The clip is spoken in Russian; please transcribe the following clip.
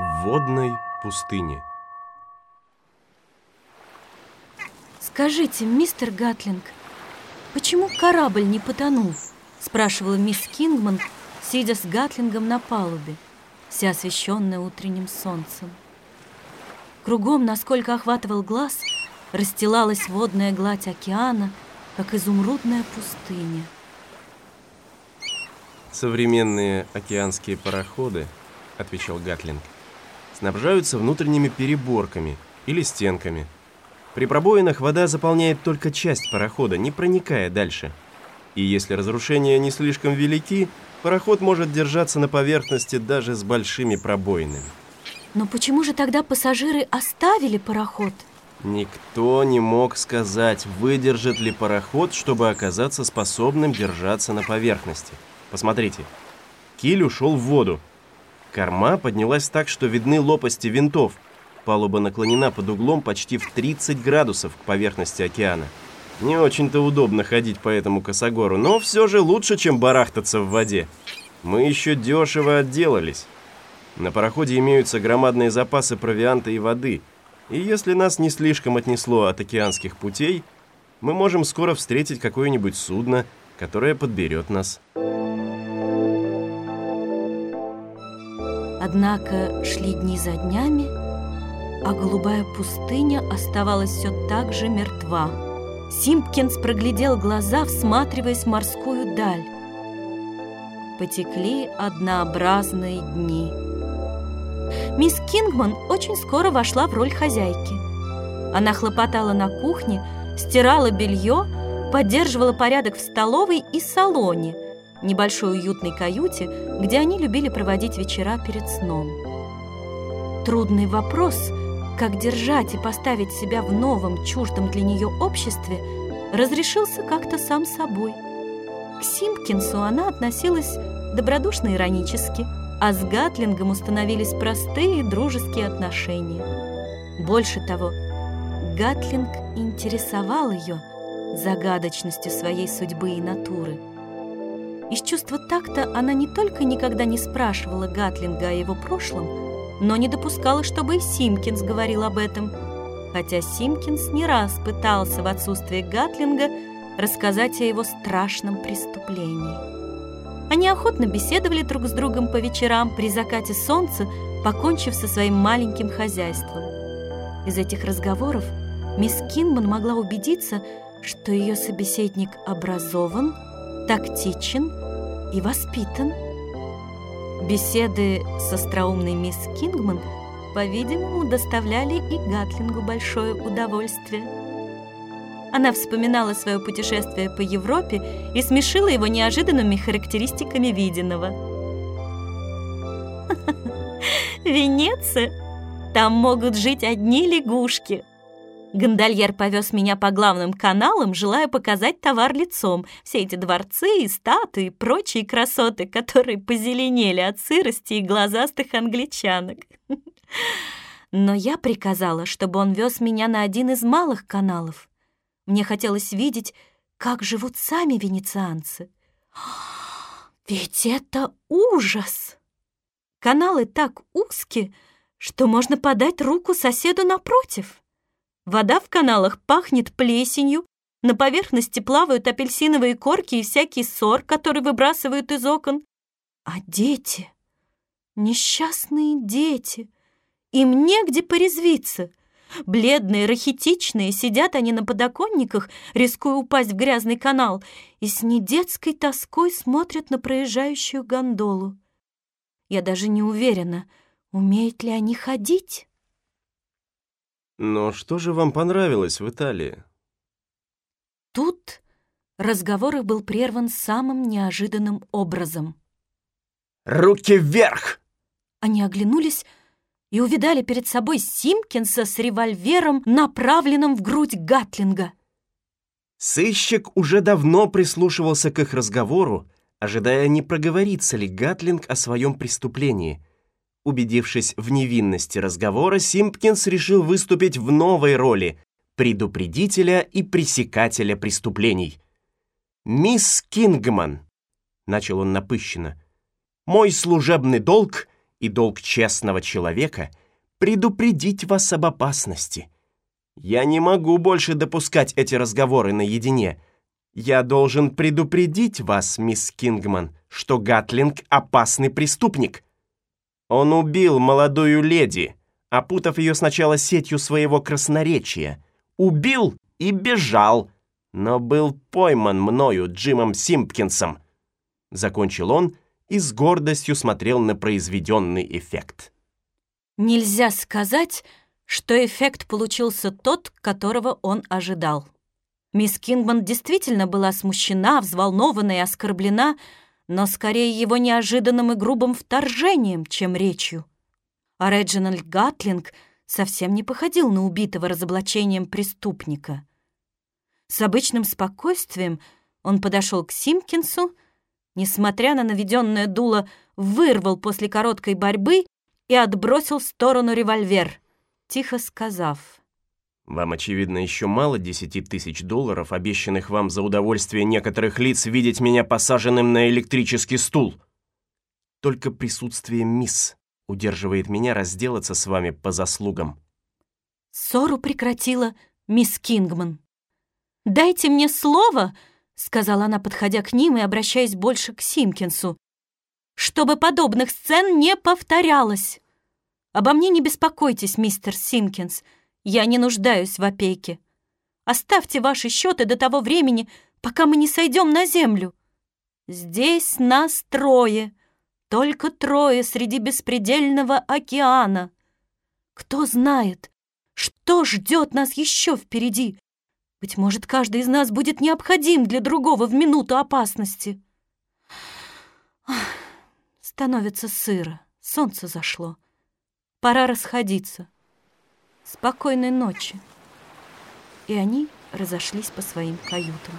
в водной пустыне. Скажите, мистер Гатлинг, почему корабль не потонул? Спрашивала мисс Кингман, сидя с Гатлингом на палубе, вся освещенная утренним солнцем. Кругом, насколько охватывал глаз, расстилалась водная гладь океана, как изумрудная пустыня. Современные океанские пароходы, отвечал Гатлинг, снабжаются внутренними переборками или стенками. При пробоинах вода заполняет только часть парохода, не проникая дальше. И если разрушения не слишком велики, пароход может держаться на поверхности даже с большими пробоинами. Но почему же тогда пассажиры оставили пароход? Никто не мог сказать, выдержит ли пароход, чтобы оказаться способным держаться на поверхности. Посмотрите, киль ушел в воду. Корма поднялась так, что видны лопасти винтов. Палуба наклонена под углом почти в 30 градусов к поверхности океана. Не очень-то удобно ходить по этому косогору, но все же лучше, чем барахтаться в воде. Мы еще дешево отделались. На пароходе имеются громадные запасы провианта и воды. И если нас не слишком отнесло от океанских путей, мы можем скоро встретить какое-нибудь судно, которое подберет нас. Однако шли дни за днями, а голубая пустыня оставалась все так же мертва. Симпкинс проглядел глаза, всматриваясь в морскую даль. Потекли однообразные дни. Мисс Кингман очень скоро вошла в роль хозяйки. Она хлопотала на кухне, стирала белье, поддерживала порядок в столовой и салоне, небольшой уютной каюте, где они любили проводить вечера перед сном. Трудный вопрос, как держать и поставить себя в новом, чуждом для нее обществе, разрешился как-то сам собой. К Симпкинсу она относилась добродушно-иронически – а с Гатлингом установились простые дружеские отношения. Больше того, Гатлинг интересовал ее загадочностью своей судьбы и натуры. Из чувства такта она не только никогда не спрашивала Гатлинга о его прошлом, но не допускала, чтобы и Симкинс говорил об этом, хотя Симкинс не раз пытался в отсутствие Гатлинга рассказать о его страшном преступлении. Они охотно беседовали друг с другом по вечерам при закате солнца, покончив со своим маленьким хозяйством. Из этих разговоров мисс Кинман могла убедиться, что ее собеседник образован, тактичен и воспитан. Беседы с остроумной мисс Кингман, по-видимому, доставляли и Гатлингу большое удовольствие. Она вспоминала свое путешествие по Европе и смешила его неожиданными характеристиками виденного. «Венеция? Там могут жить одни лягушки!» Гондольер повез меня по главным каналам, желая показать товар лицом. Все эти дворцы и статуи и прочие красоты, которые позеленели от сырости и глазастых англичанок. Но я приказала, чтобы он вез меня на один из малых каналов. Мне хотелось видеть, как живут сами венецианцы. Ведь это ужас! Каналы так узкие, что можно подать руку соседу напротив. Вода в каналах пахнет плесенью, на поверхности плавают апельсиновые корки и всякий сор, который выбрасывают из окон. А дети, несчастные дети, им негде порезвиться. Бледные, рахитичные, сидят они на подоконниках, рискуя упасть в грязный канал, и с недетской тоской смотрят на проезжающую гондолу. Я даже не уверена, умеют ли они ходить. Но что же вам понравилось в Италии? Тут разговор их был прерван самым неожиданным образом. «Руки вверх!» Они оглянулись, и увидали перед собой Симкинса с револьвером, направленным в грудь Гатлинга. Сыщик уже давно прислушивался к их разговору, ожидая, не проговорится ли Гатлинг о своем преступлении. Убедившись в невинности разговора, Симпкинс решил выступить в новой роли предупредителя и пресекателя преступлений. «Мисс Кингман», — начал он напыщенно, — «мой служебный долг и долг честного человека — предупредить вас об опасности. Я не могу больше допускать эти разговоры наедине. Я должен предупредить вас, мисс Кингман, что Гатлинг — опасный преступник. Он убил молодую леди, опутав ее сначала сетью своего красноречия. Убил и бежал, но был пойман мною, Джимом Симпкинсом. Закончил он и с гордостью смотрел на произведенный эффект. Нельзя сказать, что эффект получился тот, которого он ожидал. Мисс Кингман действительно была смущена, взволнована и оскорблена, но скорее его неожиданным и грубым вторжением, чем речью. А Реджинальд Гатлинг совсем не походил на убитого разоблачением преступника. С обычным спокойствием он подошел к Симкинсу, несмотря на наведенное дуло, вырвал после короткой борьбы и отбросил в сторону револьвер, тихо сказав. «Вам, очевидно, еще мало десяти тысяч долларов, обещанных вам за удовольствие некоторых лиц видеть меня посаженным на электрический стул. Только присутствие мисс удерживает меня разделаться с вами по заслугам». Ссору прекратила мисс Кингман. «Дайте мне слово», сказала она, подходя к ним и обращаясь больше к Симкинсу, чтобы подобных сцен не повторялось. Обо мне не беспокойтесь, мистер Симкинс, я не нуждаюсь в опеке. Оставьте ваши счеты до того времени, пока мы не сойдем на землю. Здесь нас трое, только трое среди беспредельного океана. Кто знает, что ждет нас еще впереди, быть может, каждый из нас будет необходим для другого в минуту опасности. становится сыро, солнце зашло. Пора расходиться. Спокойной ночи. И они разошлись по своим каютам.